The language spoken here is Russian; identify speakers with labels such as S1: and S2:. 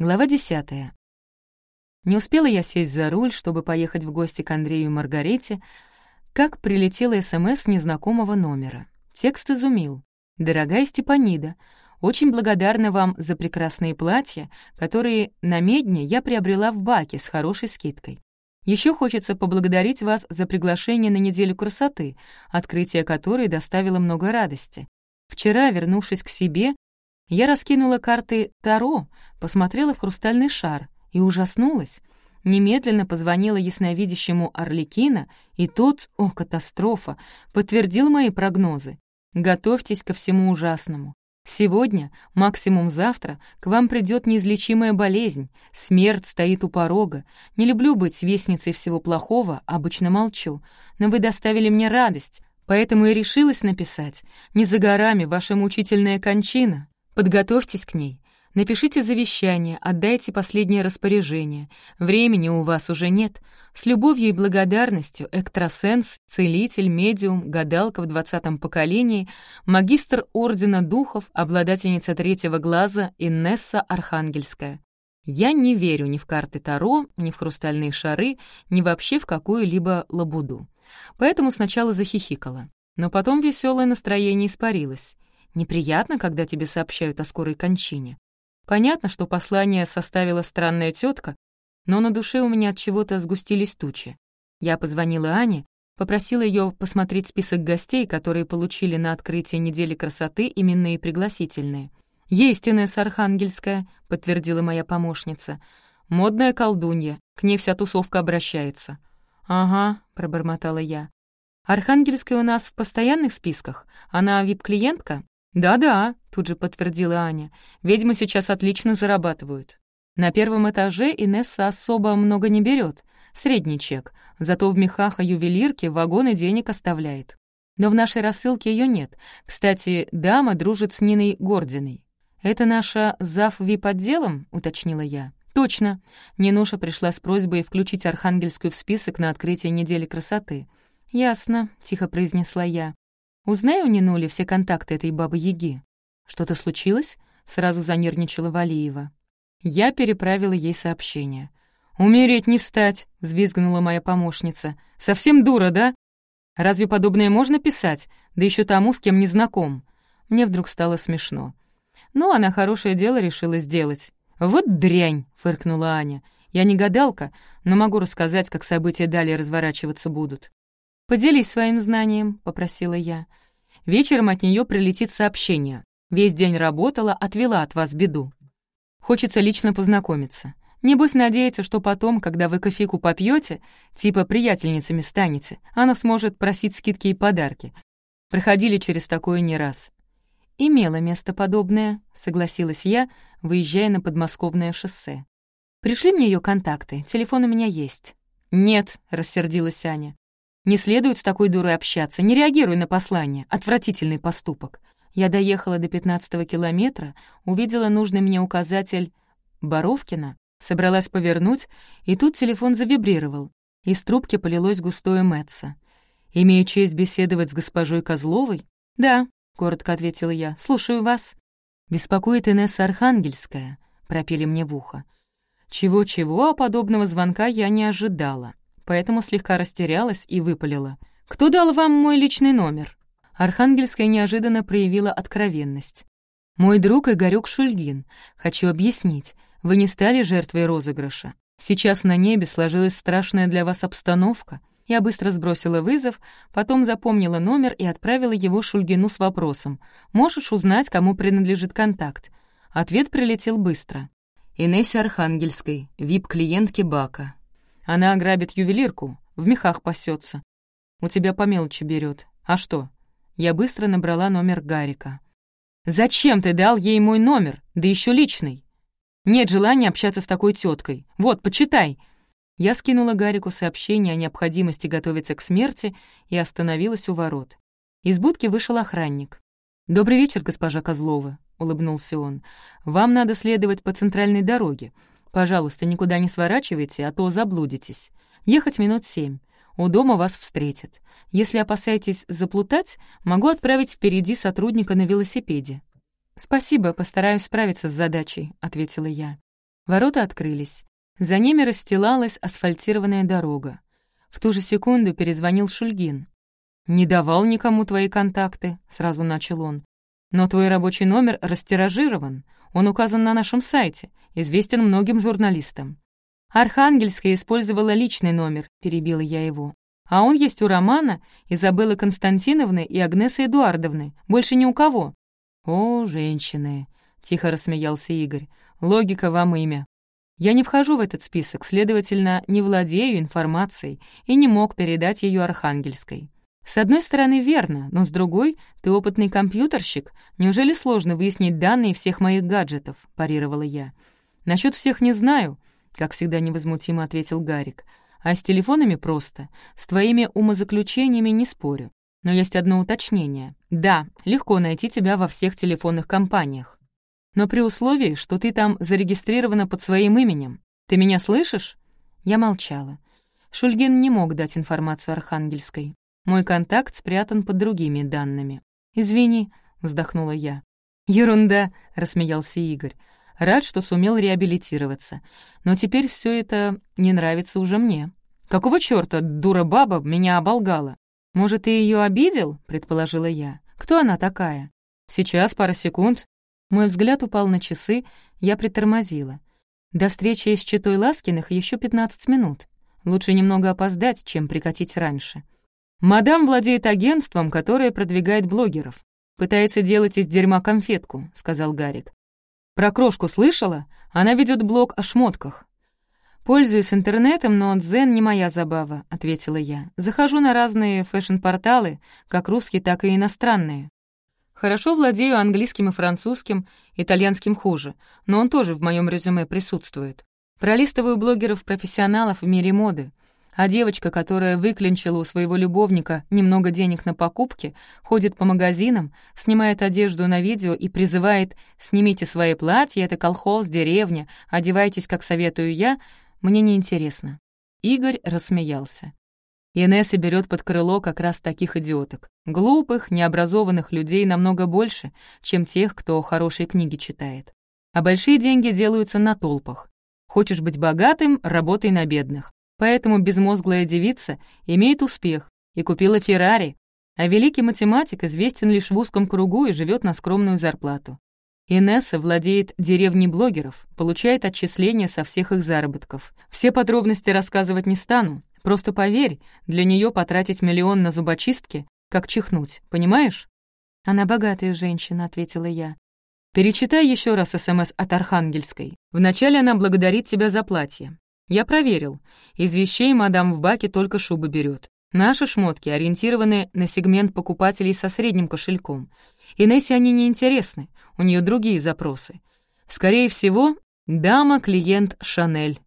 S1: Глава десятая. Не успела я сесть за руль, чтобы поехать в гости к Андрею и Маргарите, как прилетела СМС незнакомого номера. Текст изумил. «Дорогая Степанида, очень благодарна вам за прекрасные платья, которые на медне я приобрела в баке с хорошей скидкой. Еще хочется поблагодарить вас за приглашение на неделю красоты, открытие которой доставило много радости. Вчера, вернувшись к себе, я раскинула карты Таро, посмотрела в хрустальный шар и ужаснулась. Немедленно позвонила ясновидящему Орликина, и тот, о, катастрофа, подтвердил мои прогнозы. Готовьтесь ко всему ужасному. Сегодня, максимум завтра, к вам придет неизлечимая болезнь, смерть стоит у порога. Не люблю быть вестницей всего плохого, обычно молчу. Но вы доставили мне радость, поэтому и решилась написать. Не за горами ваша мучительная кончина. Подготовьтесь к ней. Напишите завещание, отдайте последнее распоряжение. Времени у вас уже нет. С любовью и благодарностью экстрасенс, целитель, медиум, гадалка в двадцатом поколении, магистр Ордена Духов, обладательница третьего глаза Инесса Архангельская. Я не верю ни в карты Таро, ни в хрустальные шары, ни вообще в какую-либо лабуду. Поэтому сначала захихикала. Но потом веселое настроение испарилось. Неприятно, когда тебе сообщают о скорой кончине. Понятно, что послание составила странная тетка, но на душе у меня от чего-то сгустились тучи. Я позвонила Ане, попросила ее посмотреть список гостей, которые получили на открытие недели красоты именные пригласительные. «Есть Инесса Архангельская», — подтвердила моя помощница. «Модная колдунья, к ней вся тусовка обращается». «Ага», — пробормотала я. «Архангельская у нас в постоянных списках? Она вип-клиентка?» «Да-да», — тут же подтвердила Аня, «ведьмы сейчас отлично зарабатывают. На первом этаже Инесса особо много не берет, средний чек, зато в мехах и ювелирке вагоны денег оставляет. Но в нашей рассылке ее нет. Кстати, дама дружит с Ниной Гординой. «Это наша зав. вип-отделом?» — уточнила я. «Точно». Нинуша пришла с просьбой включить Архангельскую в список на открытие недели красоты. «Ясно», — тихо произнесла я. Узнай у Нинули все контакты этой бабы-яги. Что-то случилось? Сразу занервничала Валиева. Я переправила ей сообщение. «Умереть не встать», — взвизгнула моя помощница. «Совсем дура, да? Разве подобное можно писать? Да еще тому, с кем не знаком». Мне вдруг стало смешно. Ну, она хорошее дело решила сделать. «Вот дрянь!» — фыркнула Аня. «Я не гадалка, но могу рассказать, как события далее разворачиваться будут». «Поделись своим знанием», — попросила я. «Вечером от нее прилетит сообщение. Весь день работала, отвела от вас беду. Хочется лично познакомиться. Небось надеется, что потом, когда вы кофейку попьете, типа приятельницами станете, она сможет просить скидки и подарки. Проходили через такое не раз. «Имело место подобное», — согласилась я, выезжая на подмосковное шоссе. «Пришли мне ее контакты, телефон у меня есть». «Нет», — рассердилась Аня. Не следует с такой дурой общаться, не реагируй на послание. Отвратительный поступок. Я доехала до пятнадцатого километра, увидела нужный мне указатель Боровкина, собралась повернуть, и тут телефон завибрировал. Из трубки полилось густое Мэтца. «Имею честь беседовать с госпожой Козловой?» «Да», — коротко ответила я, — «слушаю вас». «Беспокоит Инесса Архангельская», — пропели мне в ухо. Чего-чего, а подобного звонка я не ожидала поэтому слегка растерялась и выпалила. «Кто дал вам мой личный номер?» Архангельская неожиданно проявила откровенность. «Мой друг Игорёк Шульгин. Хочу объяснить. Вы не стали жертвой розыгрыша. Сейчас на небе сложилась страшная для вас обстановка. Я быстро сбросила вызов, потом запомнила номер и отправила его Шульгину с вопросом. «Можешь узнать, кому принадлежит контакт?» Ответ прилетел быстро. Инессе Архангельской, вип-клиентке Бака. Она ограбит ювелирку, в мехах пасется. У тебя по мелочи берет. А что? Я быстро набрала номер Гарика. «Зачем ты дал ей мой номер, да еще личный?» «Нет желания общаться с такой теткой. Вот, почитай!» Я скинула Гарику сообщение о необходимости готовиться к смерти и остановилась у ворот. Из будки вышел охранник. «Добрый вечер, госпожа Козлова», — улыбнулся он. «Вам надо следовать по центральной дороге. Пожалуйста, никуда не сворачивайте, а то заблудитесь. Ехать минут семь. У дома вас встретят. Если опасаетесь заплутать, могу отправить впереди сотрудника на велосипеде». «Спасибо, постараюсь справиться с задачей», — ответила я. Ворота открылись. За ними расстилалась асфальтированная дорога. В ту же секунду перезвонил Шульгин. «Не давал никому твои контакты», — сразу начал он. «Но твой рабочий номер растиражирован. Он указан на нашем сайте, известен многим журналистам». «Архангельская использовала личный номер», — перебила я его. «А он есть у Романа, Изабеллы Константиновны и Агнесы Эдуардовны. Больше ни у кого». «О, женщины!» — тихо рассмеялся Игорь. «Логика вам имя. Я не вхожу в этот список, следовательно, не владею информацией и не мог передать ее Архангельской. С одной стороны, верно, но с другой, ты опытный компьютерщик. Неужели сложно выяснить данные всех моих гаджетов?» — парировала я. Насчет всех не знаю», — как всегда невозмутимо ответил Гарик. «А с телефонами просто. С твоими умозаключениями не спорю. Но есть одно уточнение. Да, легко найти тебя во всех телефонных компаниях. Но при условии, что ты там зарегистрирована под своим именем. Ты меня слышишь?» Я молчала. Шульгин не мог дать информацию Архангельской. Мой контакт спрятан под другими данными. «Извини», — вздохнула я. «Ерунда», — рассмеялся Игорь. «Рад, что сумел реабилитироваться. Но теперь все это не нравится уже мне. Какого чёрта дура-баба меня оболгала? Может, ты ее обидел?» — предположила я. «Кто она такая?» «Сейчас, пара секунд». Мой взгляд упал на часы, я притормозила. До встречи с Читой Ласкиных еще 15 минут. Лучше немного опоздать, чем прикатить раньше. «Мадам владеет агентством, которое продвигает блогеров. Пытается делать из дерьма конфетку», — сказал Гарик. «Про крошку слышала? Она ведет блог о шмотках». «Пользуюсь интернетом, но дзен не моя забава», — ответила я. «Захожу на разные фэшн-порталы, как русские, так и иностранные. Хорошо владею английским и французским, итальянским хуже, но он тоже в моем резюме присутствует. Пролистываю блогеров-профессионалов в мире моды. А девочка, которая выклинчила у своего любовника немного денег на покупки, ходит по магазинам, снимает одежду на видео и призывает «снимите свои платья, это колхоз, деревня, одевайтесь, как советую я», мне неинтересно. Игорь рассмеялся. Инесса берет под крыло как раз таких идиоток. Глупых, необразованных людей намного больше, чем тех, кто хорошие книги читает. А большие деньги делаются на толпах. Хочешь быть богатым — работай на бедных. Поэтому безмозглая девица имеет успех и купила Феррари, а великий математик известен лишь в узком кругу и живет на скромную зарплату. Инесса владеет деревней блогеров, получает отчисления со всех их заработков. Все подробности рассказывать не стану. Просто поверь, для нее потратить миллион на зубочистки, как чихнуть, понимаешь? «Она богатая женщина», — ответила я. «Перечитай еще раз СМС от Архангельской. Вначале она благодарит тебя за платье. Я проверил. Из вещей мадам в баке только шубы берет. Наши шмотки ориентированы на сегмент покупателей со средним кошельком. Инессе они не интересны, у нее другие запросы. Скорее всего, дама-клиент Шанель.